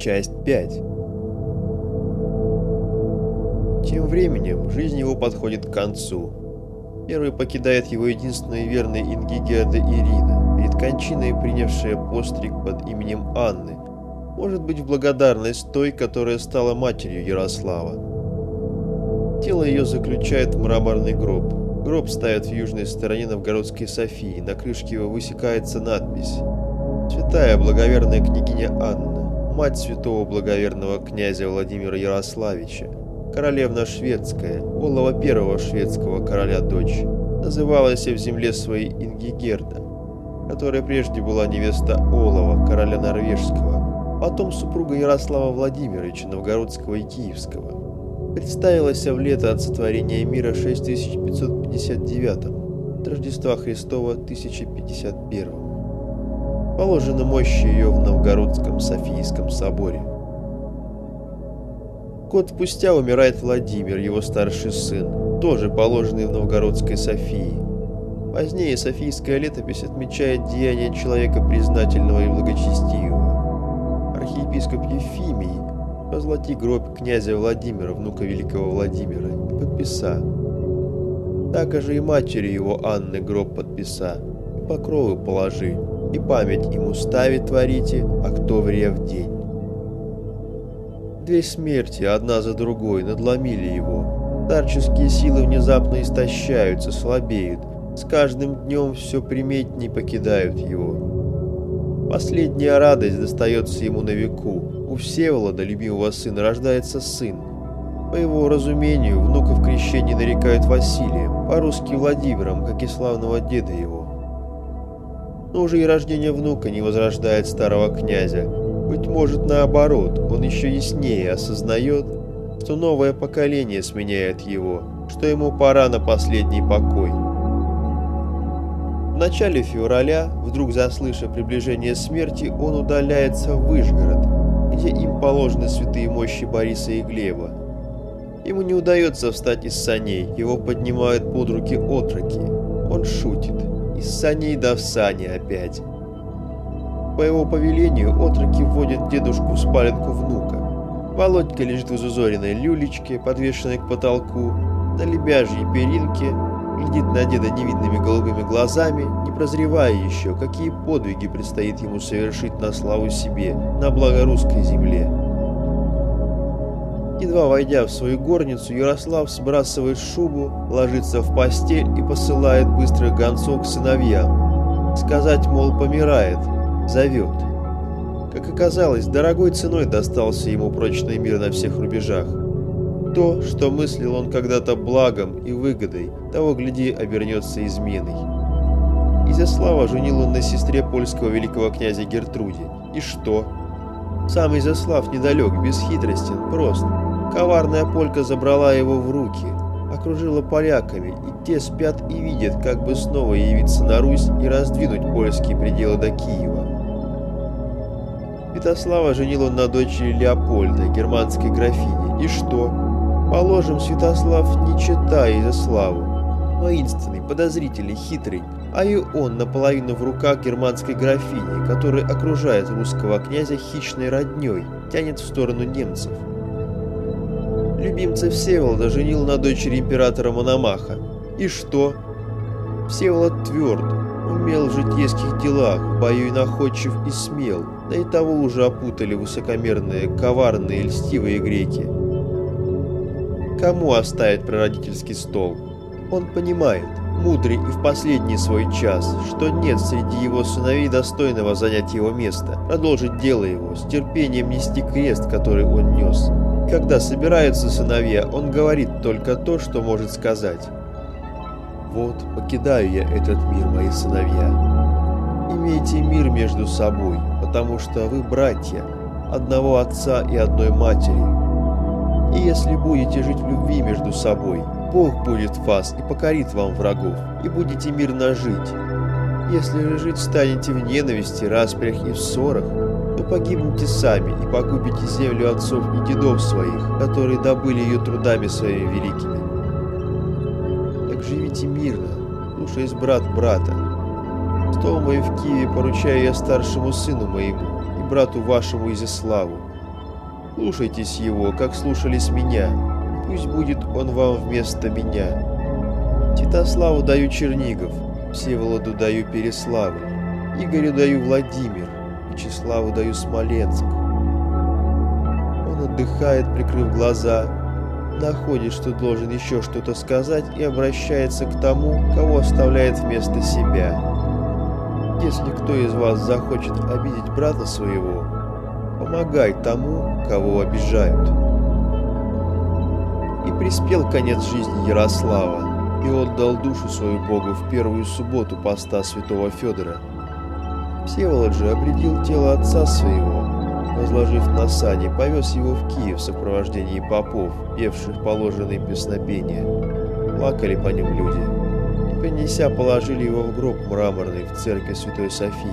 Часть 5 Тем временем жизнь его подходит к концу. Первый покидает его единственная верная Ингигерда Ирина, перед кончиной принявшая постриг под именем Анны, может быть в благодарность той, которая стала матерью Ярослава. Тело ее заключает в мраморный гроб. Гроб ставят в южной стороне Новгородской Софии, на крышке его высекается надпись «Святая благоверная княгиня Анна, мать святого благоверного князя Владимира Ярославича, королевна шведская, Олова первого шведского короля дочь, называлась в земле своей Ингигерда, которая прежде была невеста Олова, короля норвежского, потом супруга Ярослава Владимировича Новгородского и Киевского. Представилась в лето от сотворения мира 6559 от Рождества Христова 1051 положена мощь ее в Новгородском Софийском соборе. Год спустя умирает Владимир, его старший сын, тоже положенный в Новгородской Софии. Позднее Софийская летопись отмечает деяния человека признательного и благочестивого. Архиепископ Ефимий позлати гроб князя Владимира, внука великого Владимира, и подписа. Так же и матери его Анны гроб подписа, и покровы положи, и память ему ставить творите, а кто врев день. Две смерти, одна за другой, надломили его. Старческие силы внезапно истощаются, слабеют, с каждым днем все приметнее покидают его. Последняя радость достается ему на веку. У Всеволода, любимого сына, рождается сын. По его разумению, внука в крещении нарекают Василием, по-русски Владимиром, как и славного деда его но уже и рождение внука не возрождает старого князя. Быть может, наоборот, он еще яснее осознает, что новое поколение сменяет его, что ему пора на последний покой. В начале февраля, вдруг заслышав приближение смерти, он удаляется в Выжгород, где им положены святые мощи Бориса и Глеба. Ему не удается встать из саней, его поднимают под руки отроки. Он шутит. Из саней до в сани опять. По его повелению отроки вводят дедушку в спаленку внука. Володька лежит в изузоренной люлечке, подвешенной к потолку, на лебяжьей перинке, глядит на деда невидными голубыми глазами, не прозревая еще, какие подвиги предстоит ему совершить на славу себе, на благо русской земле. Едва войдя в свою горницу, Ярослав сбрасывает шубу, ложится в постель и посылает быстрых гонцов к сыновьям. Сказать, мол, помирает, зовет. Как оказалось, дорогой ценой достался ему прочный мир на всех рубежах. То, что мыслил он когда-то благом и выгодой, того, гляди, обернется изменой. Изяслава женил он на сестре польского великого князя Гертруде. И что? Сам Изяслав недалек, бесхитростен, прост. Коварная полька забрала его в руки, окружила поляками, и те спят и видят, как бы снова явиться на Русь и раздвинуть польские пределы до Киева. Святослава женил он на дочери Леопольда, германской графини. И что? Положим, Святослав не читая Изяславу. Воинственный, подозрительный, хитрый, а и он наполовину в руках германской графини, которая окружает русского князя хищной родней, тянет в сторону немцев. Любимца Всеволода женил на дочери императора Мономаха. И что? Всеволод тверд, умел в житейских делах, в бою и находчив и смел, да и того уже опутали высокомерные, коварные, льстивые греки. Кому оставить прародительский стол? Он понимает, мудрый и в последний свой час, что нет среди его сыновей достойного занять его место, продолжить дело его, с терпением нести крест, который он нес. Когда собираются сыновья, он говорит только то, что может сказать. «Вот, покидаю я этот мир, мои сыновья. Имейте мир между собой, потому что вы братья, одного отца и одной матери. И если будете жить в любви между собой, Бог будет в вас и покорит вам врагов, и будете мирно жить. Если же жить станете в ненависти, распрях и в ссорах, то погибнете сами и погубите землю отцов и дедов своих, которые добыли ее трудами своими великими. Так живите мирно, слушаясь брат брата. Стол мой в Киеве поручаю я старшему сыну моему и брату вашему Изяславу. Слушайтесь его, как слушались меня. Пусть будет он вам вместо меня. Титославу даю Чернигов, Всеволоду даю Переславль, Игорю даю Владимир, Вячеславу даю Смоленск. Он отдыхает, прикрыв глаза, находит, что должен еще что-то сказать и обращается к тому, кого оставляет вместо себя. Если кто из вас захочет обидеть брата своего, помогай тому, кого обижают. И приспел конец жизни Ярослава, и отдал душу свою Богу в первую субботу поста святого Федора. Всеволод же обредил тело отца своего, возложив на сани, повез его в Киев в сопровождении попов, певших положенные песнопения. Плакали по ним люди. И, принеся, положили его в гроб мраморный в церкви Святой Софии.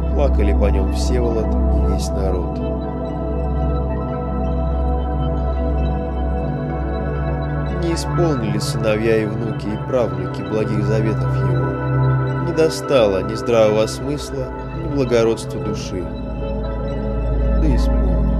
И плакали по нем Всеволод и весь народ. Не исполнили сыновья и внуки и правнуки благих заветов его. Не достало ни здравого смысла, ни благородства души. Да исполнили.